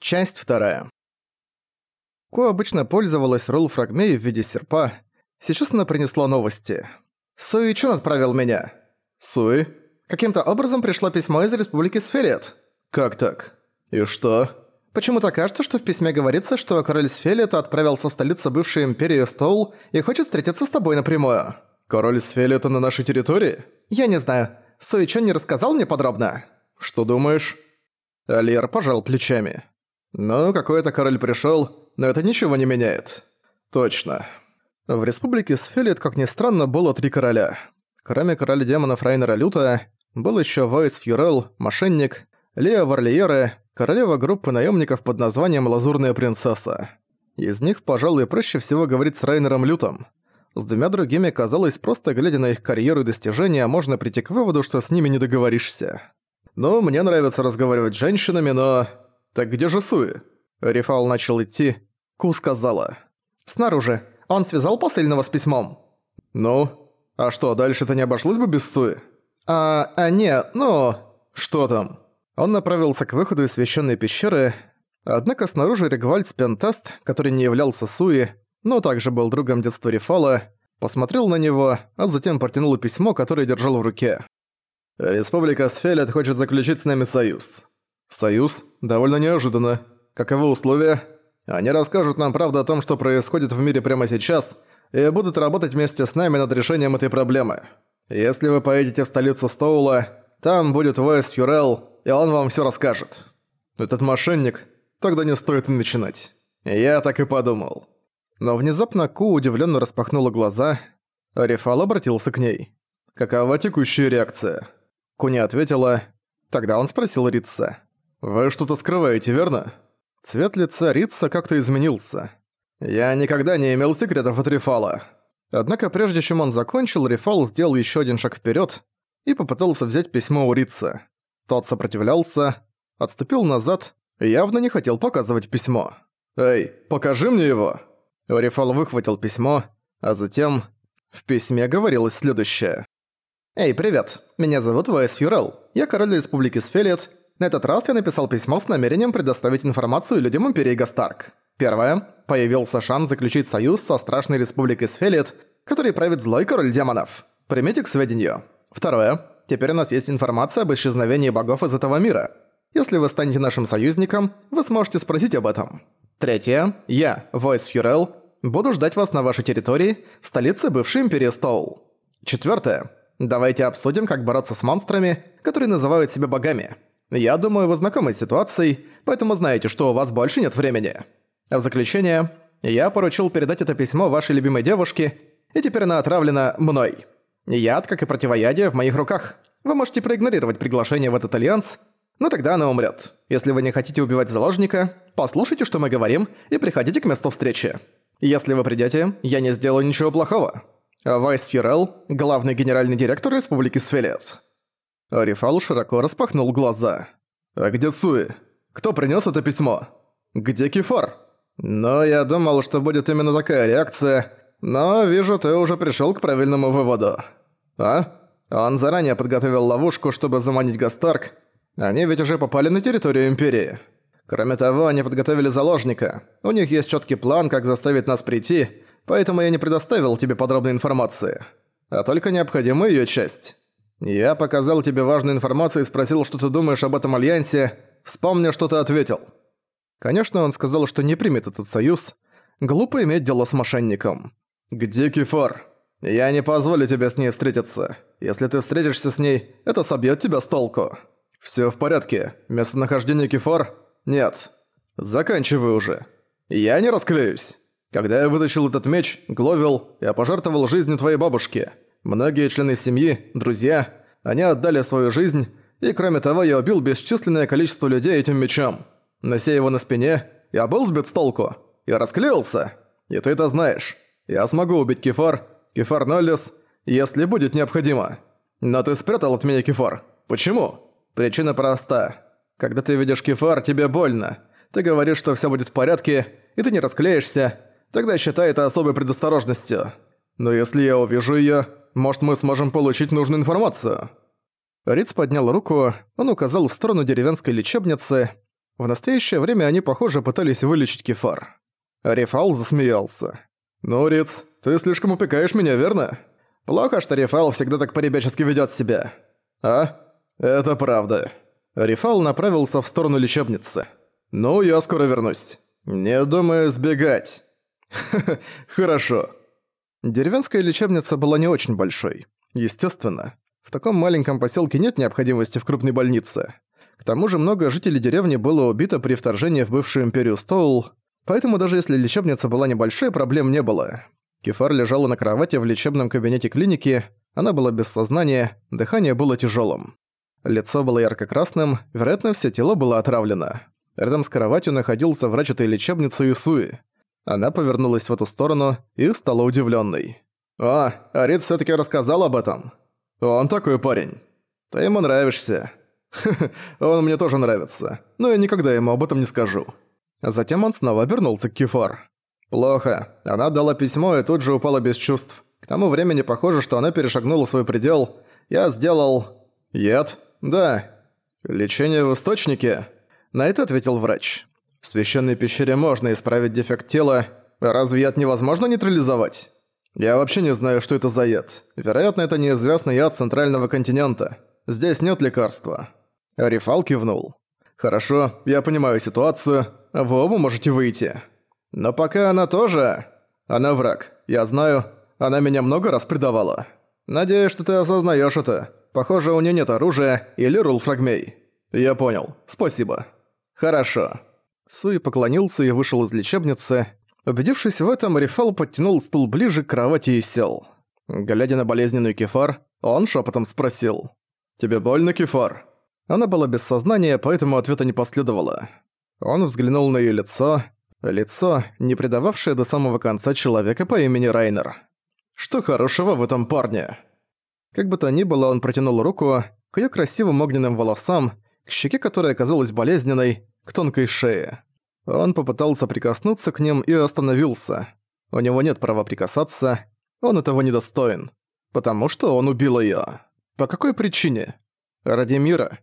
Часть вторая. Ку обычно пользовалась ролл фрагмей в виде серпа. Сейчас она принесла новости. Суи Чун отправил меня. Суи? Каким-то образом пришло письмо из Республики Сфелет. Как так? И что? Почему-то кажется, что в письме говорится, что король Сфелета отправился в столицу бывшей империи Стоул и хочет встретиться с тобой напрямую. Король Сфелета на нашей территории? Я не знаю. Суи Чун не рассказал мне подробно. Что думаешь? Алиер пожал плечами. «Ну, какой-то король пришёл, но это ничего не меняет». «Точно». В республике Сфелит, как ни странно, было три короля. Кроме короля демонов Райнера Люта, был ещё Вайс Фьюрел, Мошенник, Лео Варлиеры, королева группы наёмников под названием «Лазурная принцесса». Из них, пожалуй, проще всего говорить с Райнером Лютом. С двумя другими, казалось, просто глядя на их карьеру и достижения, можно прийти к выводу, что с ними не договоришься. «Ну, мне нравится разговаривать с женщинами, но...» «Так где же Суи?» Рифаул начал идти. Ку сказала. «Снаружи. Он связал посыльного с письмом». «Ну? А что, дальше-то не обошлось бы без Суи?» «А, а нет, ну...» «Что там?» Он направился к выходу из священной пещеры, однако снаружи Регвальд Пентаст, который не являлся Суи, но также был другом детства Рифала, посмотрел на него, а затем протянул письмо, которое держал в руке. «Республика Сфелет хочет заключить с нами союз. Союз? Довольно неожиданно. Каковы условия? Они расскажут нам правду о том, что происходит в мире прямо сейчас, и будут работать вместе с нами над решением этой проблемы. Если вы поедете в столицу Стоула, там будет Войс Фюрел, и он вам все расскажет. Этот мошенник, тогда не стоит и начинать. Я так и подумал. Но внезапно Ку удивленно распахнула глаза, Рефал обратился к ней. «Какова текущая реакция?» Ку не ответила. Тогда он спросил Рица. «Вы что-то скрываете, верно?» Цвет лица Рица как-то изменился. «Я никогда не имел секретов от Рефала». Однако прежде чем он закончил, Рефал сделал еще один шаг вперед и попытался взять письмо у Рица. Тот сопротивлялся, отступил назад и явно не хотел показывать письмо. «Эй, покажи мне его!» Рефал выхватил письмо, а затем в письме говорилось следующее. «Эй, привет, меня зовут Вайс Фьюрел, я король Республики Сфелет на этот раз я написал письмо с намерением предоставить информацию людям Империи Гастарк. Первое. Появился шанс заключить союз со страшной республикой Сфелит, который правит злой король демонов. Примите к сведению. Второе. Теперь у нас есть информация об исчезновении богов из этого мира. Если вы станете нашим союзником, вы сможете спросить об этом. Третье. Я, Войс Фьюрел, буду ждать вас на вашей территории, в столице бывшей Империи Стоул. Четвертое. Давайте обсудим, как бороться с монстрами, которые называют себя богами. Я думаю, вы знакомы с ситуацией, поэтому знаете, что у вас больше нет времени. А в заключение, я поручил передать это письмо вашей любимой девушке, и теперь она отравлена мной. Яд, как и противоядие, в моих руках. Вы можете проигнорировать приглашение в этот альянс, но тогда она умрет. Если вы не хотите убивать заложника, послушайте, что мы говорим, и приходите к месту встречи. Если вы придете, я не сделаю ничего плохого. Вайс Фюрел, главный генеральный директор Республики Сфелец. Арифал широко распахнул глаза. «А где Суи? Кто принёс это письмо? Где Кефар?» «Но я думал, что будет именно такая реакция, но вижу, ты уже пришёл к правильному выводу». «А? Он заранее подготовил ловушку, чтобы заманить Гастарк. Они ведь уже попали на территорию Империи. Кроме того, они подготовили заложника. У них есть чёткий план, как заставить нас прийти, поэтому я не предоставил тебе подробной информации, а только необходимую её часть». «Я показал тебе важную информацию и спросил, что ты думаешь об этом альянсе. Вспомни, что ты ответил». Конечно, он сказал, что не примет этот союз. Глупо иметь дело с мошенником. «Где Кефар? Я не позволю тебе с ней встретиться. Если ты встретишься с ней, это собьет тебя с толку». «Всё в порядке. Местонахождение Кефар? Нет. Заканчивай уже. Я не расклеюсь. Когда я вытащил этот меч, Гловил, я пожертвовал жизнью твоей бабушки. Многие члены семьи, друзья, они отдали свою жизнь, и кроме того я убил бесчисленное количество людей этим мечом. Нося его на спине, я был сбит с толку. Я расклеился. И ты это знаешь. Я смогу убить Кефар, Кефар Ноллис, если будет необходимо. Но ты спрятал от меня Кефар. Почему? Причина проста. Когда ты видишь Кефар, тебе больно. Ты говоришь, что все будет в порядке, и ты не расклеишься. Тогда считай это особой предосторожностью. Но если я увижу её, может, мы сможем получить нужную информацию?» Риц поднял руку, он указал в сторону деревенской лечебницы. В настоящее время они, похоже, пытались вылечить Кефар. Рефал засмеялся. «Ну, Риц, ты слишком упекаешь меня, верно? Плохо, что Рефал всегда так поребячески ведёт себя. А? Это правда». Рефал направился в сторону лечебницы. «Ну, я скоро вернусь. Не думаю сбегать». хорошо». Деревенская лечебница была не очень большой. Естественно. В таком маленьком поселке нет необходимости в крупной больнице. К тому же много жителей деревни было убито при вторжении в бывшую империю Стоул, поэтому даже если лечебница была небольшой, проблем не было. Кефар лежала на кровати в лечебном кабинете клиники, она была без сознания, дыхание было тяжелым. Лицо было ярко-красным, вероятно, все тело было отравлено. Рядом с кроватью находился врач этой лечебницы Исуи. Она повернулась в эту сторону и стала удивленной. «О, Арит все таки рассказал об этом. Он такой парень. Ты ему нравишься. он мне тоже нравится, но я никогда ему об этом не скажу». Затем он снова обернулся к Кефар. «Плохо. Она дала письмо и тут же упала без чувств. К тому времени похоже, что она перешагнула свой предел. Я сделал... Яд? Да. Лечение в источнике?» На это ответил врач. «В священной пещере можно исправить дефект тела. Разве яд невозможно нейтрализовать?» «Я вообще не знаю, что это за яд. Вероятно, это неизвестный яд центрального континента. Здесь нет лекарства». Рифал кивнул. «Хорошо, я понимаю ситуацию. Вы оба можете выйти. Но пока она тоже... Она враг. Я знаю, она меня много раз предавала. Надеюсь, что ты осознаешь это. Похоже, у нее нет оружия или рулфрагмей. Я понял. Спасибо. Хорошо». Суи поклонился и вышел из лечебницы, Убедившись в этом, Рифал подтянул стул ближе к кровати и сел. Глядя на болезненную Кефар, он шепотом спросил. «Тебе больно, Кефар?» Она была без сознания, поэтому ответа не последовало. Он взглянул на её лицо. Лицо, не предававшее до самого конца человека по имени Райнер. Что хорошего в этом парне? Как бы то ни было, он протянул руку к её красивым огненным волосам, к щеке которой оказалась болезненной, к тонкой шее. Он попытался прикоснуться к ним и остановился. У него нет права прикасаться, он этого недостоин. Потому что он убил её. По какой причине? Ради мира.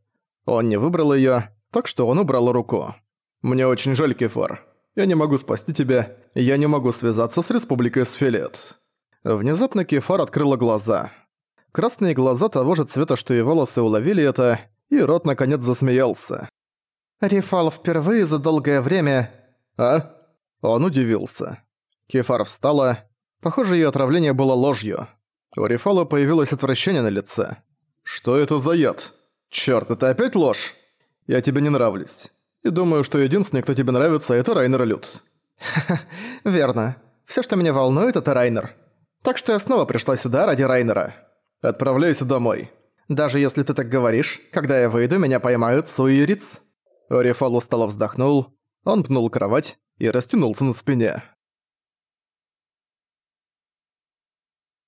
Он не выбрал её, так что он убрал руку. «Мне очень жаль, Кефар. Я не могу спасти тебя, я не могу связаться с Республикой Сфилет». Внезапно Кефар открыла глаза. Красные глаза того же цвета, что и волосы, уловили это, и рот наконец засмеялся. Рифал впервые за долгое время... А? Он удивился. Кефар встала. Похоже, её отравление было ложью. У Рифала появилось отвращение на лице. «Что это за яд? Чёрт, это опять ложь? Я тебе не нравлюсь. И думаю, что единственный, кто тебе нравится, это Райнер Люд». «Ха-ха, верно. Всё, что меня волнует, это Райнер. Так что я снова пришла сюда ради Райнера. Отправляйся домой. Даже если ты так говоришь, когда я выйду, меня поймают Суи и Риц». Рефал устало вздохнул, он пнул кровать и растянулся на спине.